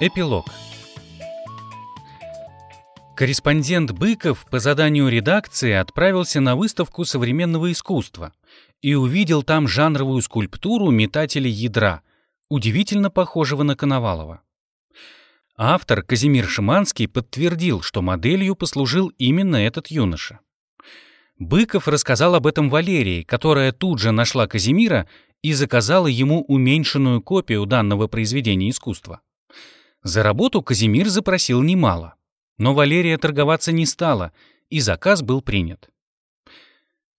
Эпилог Корреспондент Быков по заданию редакции отправился на выставку современного искусства и увидел там жанровую скульптуру метателя ядра, удивительно похожего на Коновалова. Автор Казимир Шиманский подтвердил, что моделью послужил именно этот юноша. Быков рассказал об этом Валерии, которая тут же нашла Казимира и заказала ему уменьшенную копию данного произведения искусства. За работу Казимир запросил немало, но Валерия торговаться не стала, и заказ был принят.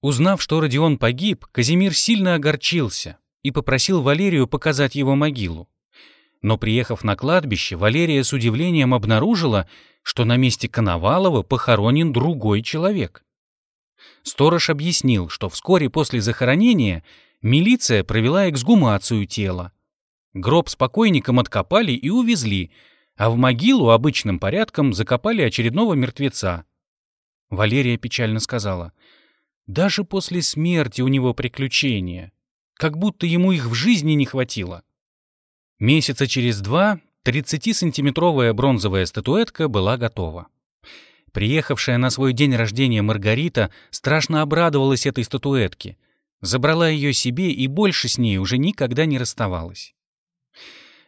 Узнав, что Родион погиб, Казимир сильно огорчился и попросил Валерию показать его могилу. Но приехав на кладбище, Валерия с удивлением обнаружила, что на месте Коновалова похоронен другой человек. Сторож объяснил, что вскоре после захоронения милиция провела эксгумацию тела, Гроб с покойником откопали и увезли, а в могилу обычным порядком закопали очередного мертвеца. Валерия печально сказала, «Даже после смерти у него приключения, как будто ему их в жизни не хватило». Месяца через два 30-сантиметровая бронзовая статуэтка была готова. Приехавшая на свой день рождения Маргарита страшно обрадовалась этой статуэтке, забрала ее себе и больше с ней уже никогда не расставалась.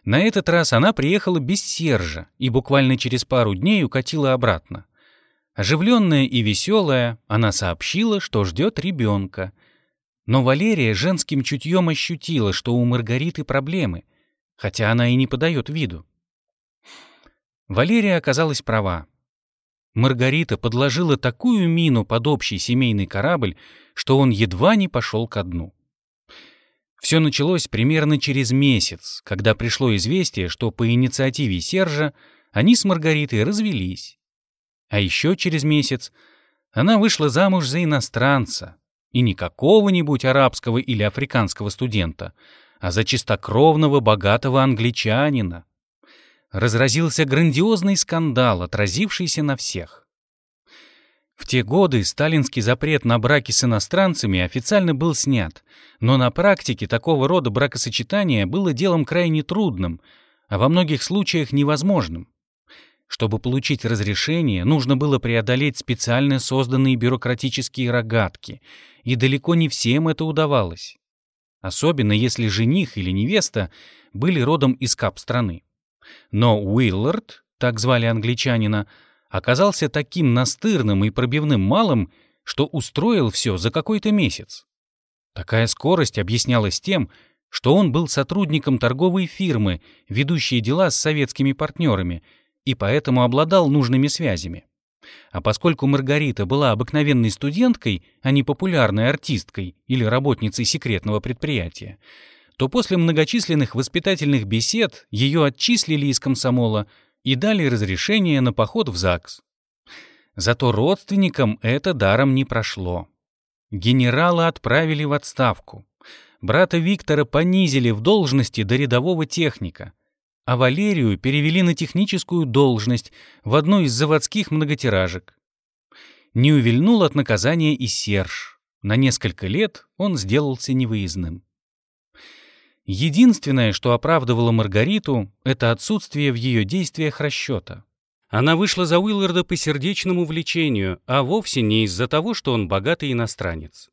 На этот раз она приехала без Сержа и буквально через пару дней укатила обратно. Оживленная и веселая, она сообщила, что ждет ребенка. Но Валерия женским чутьем ощутила, что у Маргариты проблемы, хотя она и не подает виду. Валерия оказалась права. Маргарита подложила такую мину под общий семейный корабль, что он едва не пошел ко дну. Все началось примерно через месяц, когда пришло известие, что по инициативе Сержа они с Маргаритой развелись. А еще через месяц она вышла замуж за иностранца, и не какого-нибудь арабского или африканского студента, а за чистокровного богатого англичанина. Разразился грандиозный скандал, отразившийся на всех. В те годы сталинский запрет на браки с иностранцами официально был снят, но на практике такого рода бракосочетание было делом крайне трудным, а во многих случаях невозможным. Чтобы получить разрешение, нужно было преодолеть специально созданные бюрократические рогатки, и далеко не всем это удавалось. Особенно если жених или невеста были родом из кап-страны. Но Уиллард, так звали англичанина, оказался таким настырным и пробивным малым, что устроил все за какой-то месяц. Такая скорость объяснялась тем, что он был сотрудником торговой фирмы, ведущей дела с советскими партнерами, и поэтому обладал нужными связями. А поскольку Маргарита была обыкновенной студенткой, а не популярной артисткой или работницей секретного предприятия, то после многочисленных воспитательных бесед ее отчислили из комсомола, и дали разрешение на поход в ЗАГС. Зато родственникам это даром не прошло. Генерала отправили в отставку. Брата Виктора понизили в должности до рядового техника, а Валерию перевели на техническую должность в одну из заводских многотиражек. Не увильнул от наказания и Серж. На несколько лет он сделался невыездным. Единственное, что оправдывало Маргариту, это отсутствие в ее действиях расчета. Она вышла за Уилларда по сердечному влечению, а вовсе не из-за того, что он богатый иностранец.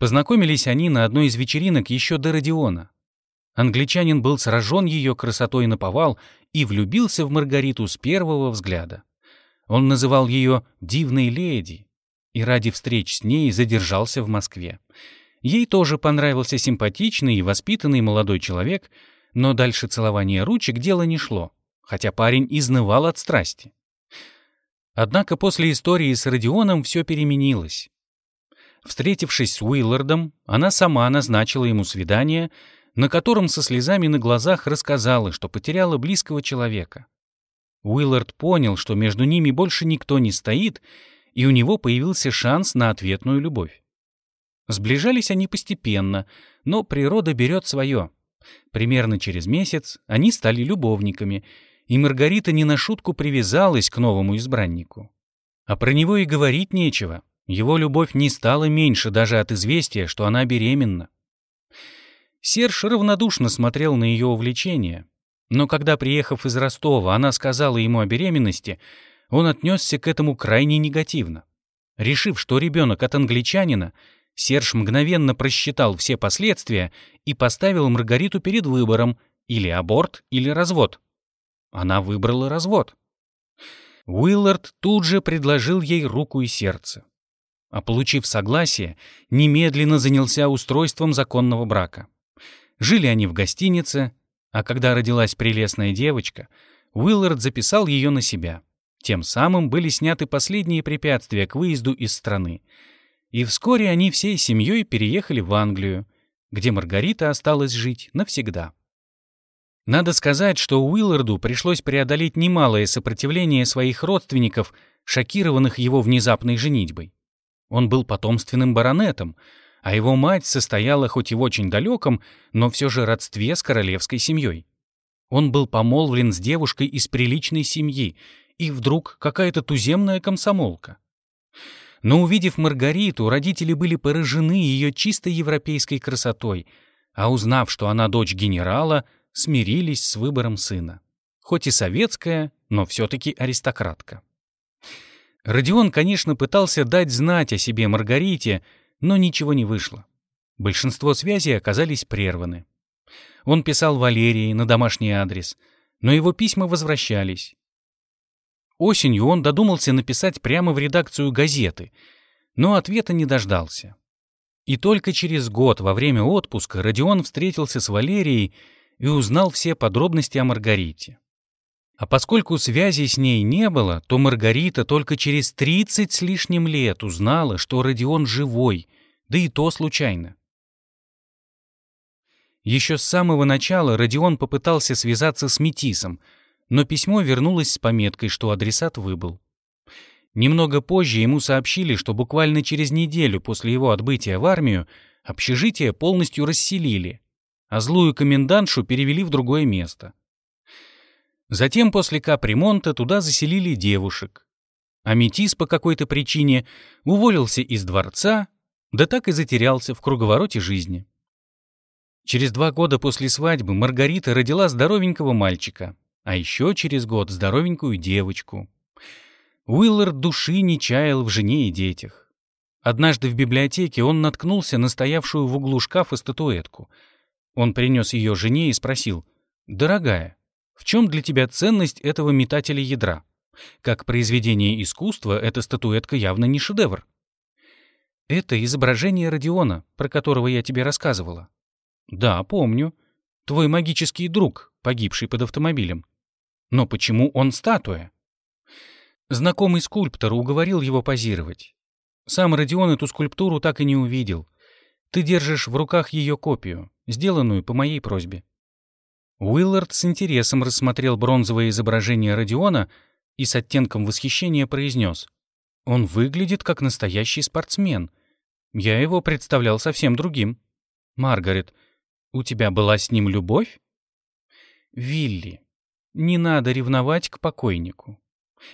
Познакомились они на одной из вечеринок еще до Родиона. Англичанин был сражен ее красотой на повал и влюбился в Маргариту с первого взгляда. Он называл ее «дивной леди» и ради встреч с ней задержался в Москве. Ей тоже понравился симпатичный и воспитанный молодой человек, но дальше целования ручек дело не шло, хотя парень изнывал от страсти. Однако после истории с Родионом все переменилось. Встретившись с Уиллардом, она сама назначила ему свидание, на котором со слезами на глазах рассказала, что потеряла близкого человека. Уиллард понял, что между ними больше никто не стоит, и у него появился шанс на ответную любовь. Сближались они постепенно, но природа берет свое. Примерно через месяц они стали любовниками, и Маргарита не на шутку привязалась к новому избраннику. А про него и говорить нечего. Его любовь не стала меньше даже от известия, что она беременна. Серж равнодушно смотрел на ее увлечение, но когда, приехав из Ростова, она сказала ему о беременности, он отнесся к этому крайне негативно. Решив, что ребенок от англичанина, Серж мгновенно просчитал все последствия и поставил Маргариту перед выбором или аборт, или развод. Она выбрала развод. Уиллард тут же предложил ей руку и сердце. А получив согласие, немедленно занялся устройством законного брака. Жили они в гостинице, а когда родилась прелестная девочка, Уиллард записал ее на себя. Тем самым были сняты последние препятствия к выезду из страны. И вскоре они всей семьей переехали в Англию, где Маргарита осталась жить навсегда. Надо сказать, что Уилларду пришлось преодолеть немалое сопротивление своих родственников, шокированных его внезапной женитьбой. Он был потомственным баронетом, а его мать состояла хоть и в очень далеком, но все же родстве с королевской семьей. Он был помолвлен с девушкой из приличной семьи, и вдруг какая-то туземная комсомолка. Но увидев Маргариту, родители были поражены ее чисто европейской красотой, а узнав, что она дочь генерала, смирились с выбором сына. Хоть и советская, но все-таки аристократка. Родион, конечно, пытался дать знать о себе Маргарите, но ничего не вышло. Большинство связей оказались прерваны. Он писал Валерии на домашний адрес, но его письма возвращались. Осенью он додумался написать прямо в редакцию газеты, но ответа не дождался. И только через год во время отпуска Родион встретился с Валерией и узнал все подробности о Маргарите. А поскольку связи с ней не было, то Маргарита только через 30 с лишним лет узнала, что Родион живой, да и то случайно. Еще с самого начала Родион попытался связаться с Метисом, но письмо вернулось с пометкой, что адресат выбыл. Немного позже ему сообщили, что буквально через неделю после его отбытия в армию общежитие полностью расселили, а злую комендантшу перевели в другое место. Затем после капремонта туда заселили девушек. А Метис по какой-то причине уволился из дворца, да так и затерялся в круговороте жизни. Через два года после свадьбы Маргарита родила здоровенького мальчика, а еще через год здоровенькую девочку. Уиллард души не чаял в жене и детях. Однажды в библиотеке он наткнулся на стоявшую в углу шкафа статуэтку — он принес ее жене и спросил, «Дорогая, в чем для тебя ценность этого метателя ядра? Как произведение искусства эта статуэтка явно не шедевр». «Это изображение Родиона, про которого я тебе рассказывала». «Да, помню. Твой магический друг, погибший под автомобилем. Но почему он статуя?» Знакомый скульптор уговорил его позировать. Сам Родион эту скульптуру так и не увидел. Ты держишь в руках ее копию сделанную по моей просьбе. Уиллард с интересом рассмотрел бронзовое изображение Родиона и с оттенком восхищения произнес. «Он выглядит как настоящий спортсмен. Я его представлял совсем другим. Маргарет, у тебя была с ним любовь?» «Вилли, не надо ревновать к покойнику.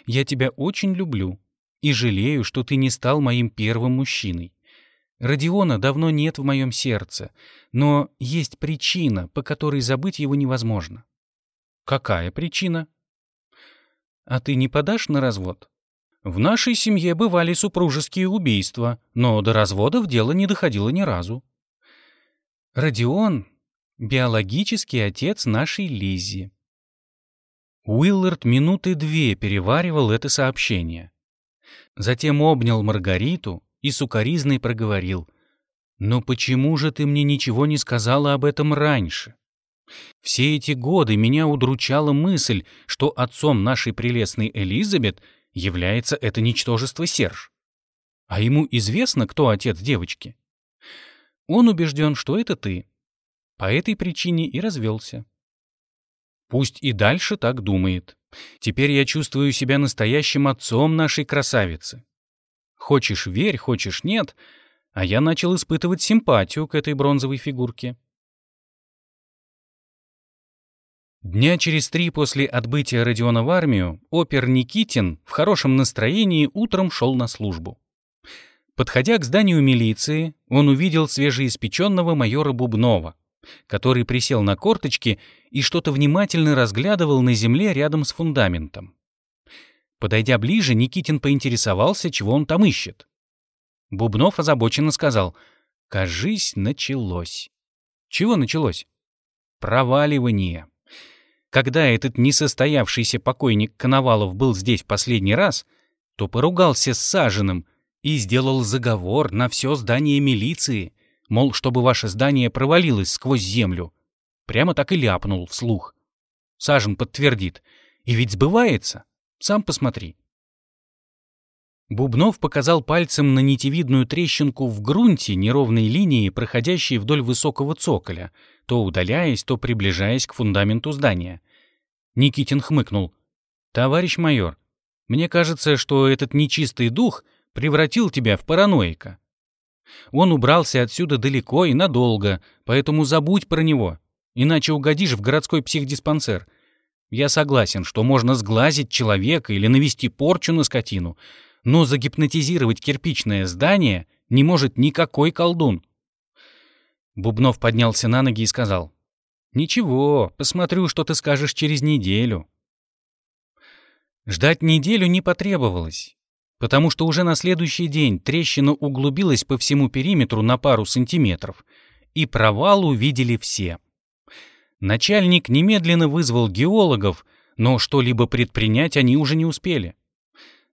Я тебя очень люблю и жалею, что ты не стал моим первым мужчиной. Родиона давно нет в моем сердце, но есть причина, по которой забыть его невозможно. Какая причина? А ты не подашь на развод? В нашей семье бывали супружеские убийства, но до разводов дело не доходило ни разу. Родион — биологический отец нашей Лиззи. Уиллард минуты две переваривал это сообщение. Затем обнял Маргариту и сукоризной проговорил. «Но почему же ты мне ничего не сказала об этом раньше? Все эти годы меня удручала мысль, что отцом нашей прелестной Элизабет является это ничтожество Серж. А ему известно, кто отец девочки. Он убежден, что это ты. По этой причине и развелся. Пусть и дальше так думает. Теперь я чувствую себя настоящим отцом нашей красавицы. Хочешь — верь, хочешь — нет, а я начал испытывать симпатию к этой бронзовой фигурке. Дня через три после отбытия Родиона в армию опер Никитин в хорошем настроении утром шел на службу. Подходя к зданию милиции, он увидел свежеиспеченного майора Бубнова, который присел на корточки и что-то внимательно разглядывал на земле рядом с фундаментом. Подойдя ближе, Никитин поинтересовался, чего он там ищет. Бубнов озабоченно сказал, «Кажись, началось». Чего началось? Проваливание. Когда этот несостоявшийся покойник Коновалов был здесь последний раз, то поругался с Сажиным и сделал заговор на все здание милиции, мол, чтобы ваше здание провалилось сквозь землю. Прямо так и ляпнул вслух. Сажин подтвердит. И ведь сбывается. Сам посмотри. Бубнов показал пальцем на нитевидную трещинку в грунте неровной линии, проходящей вдоль высокого цоколя, то удаляясь, то приближаясь к фундаменту здания. Никитин хмыкнул. «Товарищ майор, мне кажется, что этот нечистый дух превратил тебя в параноика. Он убрался отсюда далеко и надолго, поэтому забудь про него, иначе угодишь в городской психдиспансер. Я согласен, что можно сглазить человека или навести порчу на скотину, но загипнотизировать кирпичное здание не может никакой колдун. Бубнов поднялся на ноги и сказал, «Ничего, посмотрю, что ты скажешь через неделю». Ждать неделю не потребовалось, потому что уже на следующий день трещина углубилась по всему периметру на пару сантиметров, и провал увидели все. Начальник немедленно вызвал геологов, но что-либо предпринять они уже не успели.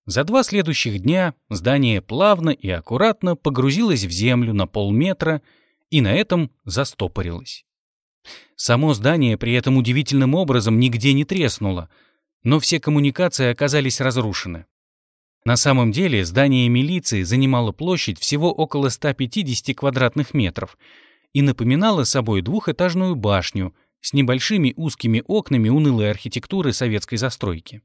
За два следующих дня здание плавно и аккуратно погрузилось в землю на полметра и на этом застопорилось. Само здание при этом удивительным образом нигде не треснуло, но все коммуникации оказались разрушены. На самом деле здание милиции занимало площадь всего около 150 квадратных метров и напоминало собой двухэтажную башню с небольшими узкими окнами унылой архитектуры советской застройки.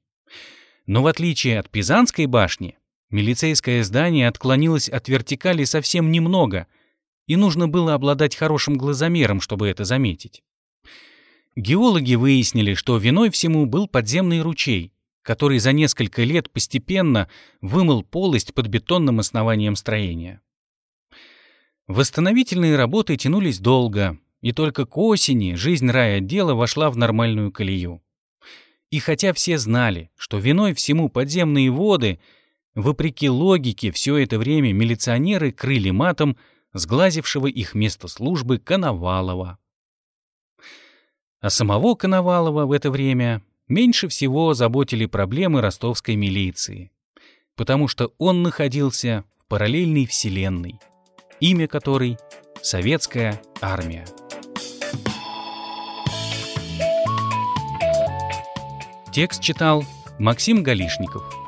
Но в отличие от Пизанской башни, милицейское здание отклонилось от вертикали совсем немного, и нужно было обладать хорошим глазомером, чтобы это заметить. Геологи выяснили, что виной всему был подземный ручей, который за несколько лет постепенно вымыл полость под бетонным основанием строения. Восстановительные работы тянулись долго, и только к осени жизнь райотдела вошла в нормальную колею. И хотя все знали, что виной всему подземные воды, вопреки логике все это время милиционеры крыли матом сглазившего их место службы Коновалова. А самого Коновалова в это время меньше всего заботили проблемы ростовской милиции, потому что он находился в параллельной вселенной, имя которой — Советская армия. Текст читал Максим Галишников.